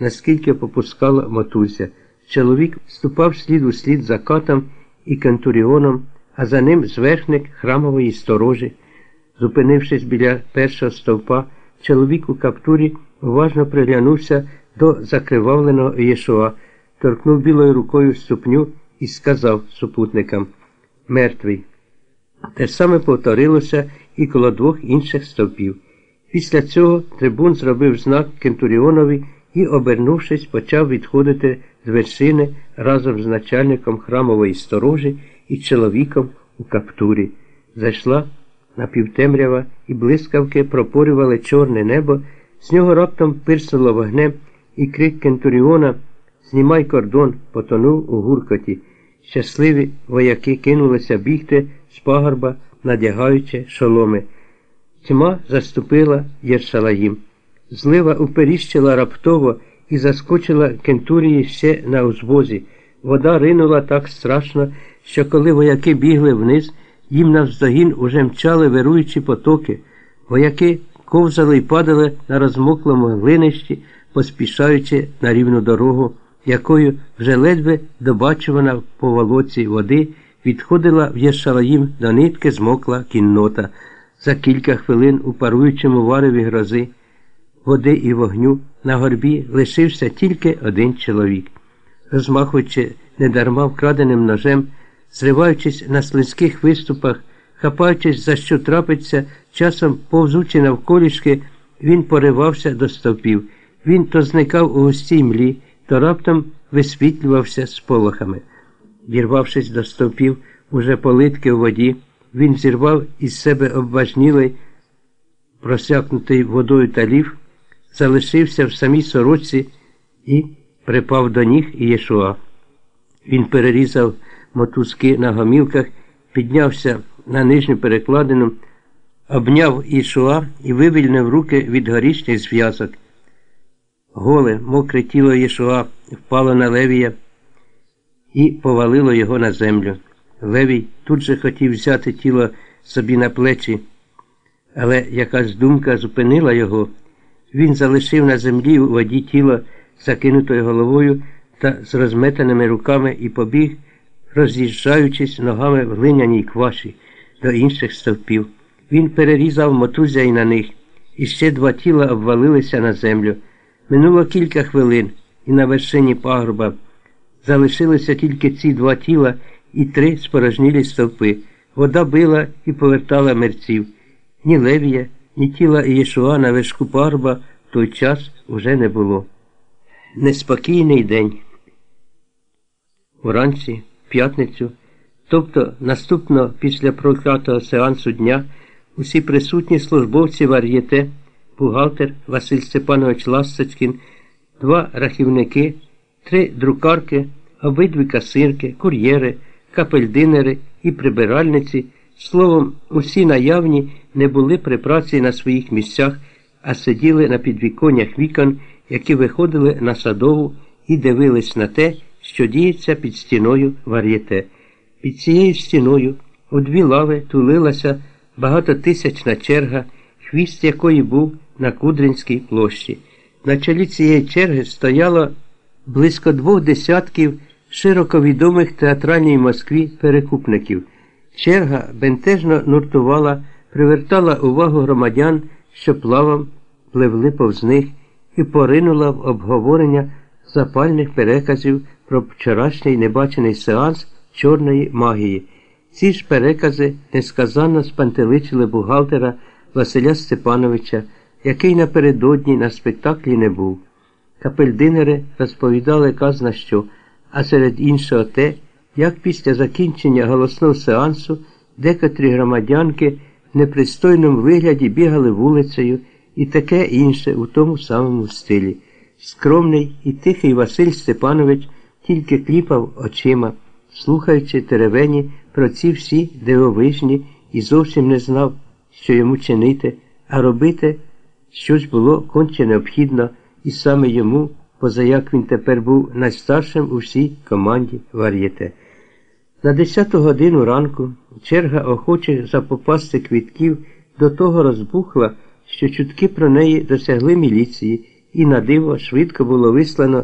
наскільки попускала матуся. Чоловік ступав слід у слід за катом і кентуріоном, а за ним зверхник храмової сторожі. Зупинившись біля першого стовпа, чоловік у каптурі уважно приглянувся до закривавленого Єшуа, торкнув білою рукою ступню і сказав супутникам Мертвий. Те саме повторилося і коло двох інших стовпів. Після цього трибун зробив знак Кентуріонові і, обернувшись, почав відходити з вершини разом з начальником храмової сторожі і чоловіком у каптурі. Зайшла напівтемрява і блискавки пропорювали чорне небо, з нього раптом пирснуло вогнем, і крик Кентуріона Знімай кордон, потонув у гуркоті. Щасливі вояки кинулися бігти з пагорба, надягаючи шоломи. Тьма заступила Єршалаїм. Злива уперіщила раптово і заскочила кентурії ще на узвозі. Вода ринула так страшно, що коли вояки бігли вниз, їм навздогін уже мчали вируючі потоки. Вояки ковзали й падали на розмоклому глинищі, поспішаючи на рівну дорогу, якою вже ледве добачувана по волоці води відходила в Єшалаїм до нитки змокла кіннота. За кілька хвилин у паруючому вареві грози, води і вогню на горбі лишився тільки один чоловік. Розмахуючи недарма вкраденим ножем, зриваючись на слизьких виступах, хапаючись, за що трапиться, часом повзучи навколішки, він поривався до стовпів. Він то зникав у густій млі, то раптом висвітлювався сполохами. Дірвавшись до стовпів, уже политки у воді, він зірвав із себе обважнілий, просякнутий водою талів, залишився в самій сорочці і припав до ніг Ієшуа. Він перерізав мотузки на гомілках, піднявся на нижню перекладину, обняв Ішуа і вивільнив руки від горішніх зв'язок. Голе, мокре тіло Єшуа впало на левія і повалило його на землю. Левій тут же хотів взяти тіло собі на плечі, але якась думка зупинила його. Він залишив на землі у воді тіло закинутою головою та з розметаними руками і побіг, роз'їжджаючись ногами в глиняній кваші до інших стовпів. Він перерізав мотузя й на них, і ще два тіла обвалилися на землю. Минуло кілька хвилин, і на вершині пагорба залишилися тільки ці два тіла і три спорожнілі стовпи. Вода била і повертала мерців. Ні Левія, ні тіла Ієшуа на вершку пагорба в той час уже не було. Неспокійний день. Уранці, в п'ятницю, тобто наступно після проклятого сеансу дня, усі присутні службовці вар'єте, бухгалтер Василь Степанович Ласточкін, два рахівники, три друкарки, обидві касирки, кур'єри, капельдинери і прибиральниці, словом, усі наявні не були при праці на своїх місцях, а сиділи на підвіконнях вікон, які виходили на садову і дивились на те, що діється під стіною вар'єте. Під цією стіною у дві лави тулилася багатотисячна черга, хвіст якої був на Кудринській площі. На чолі цієї черги стояло близько двох десятків широко відомих театральній Москві перекупників. Черга бентежно нуртувала, привертала увагу громадян, що плавом пливли повз них, і поринула в обговорення запальних переказів про вчорашній небачений сеанс чорної магії. Ці ж перекази несказанно спантеличили бухгалтера Василя Степановича, який напередодні на спектаклі не був. Капельдинери розповідали казна що, а серед іншого те, як після закінчення голосного сеансу декотрі громадянки в непристойному вигляді бігали вулицею і таке інше у тому самому стилі. Скромний і тихий Василь Степанович тільки кліпав очима, слухаючи теревені про ці всі дивовижні і зовсім не знав, що йому чинити, а робити щось було конче необхідно, і саме йому, позаяк він тепер був найстаршим у всій команді вар'єте. На 10 годину ранку черга охочих запопасти квітків до того розбухла, що чутки про неї досягли міліції і на диво швидко було вислано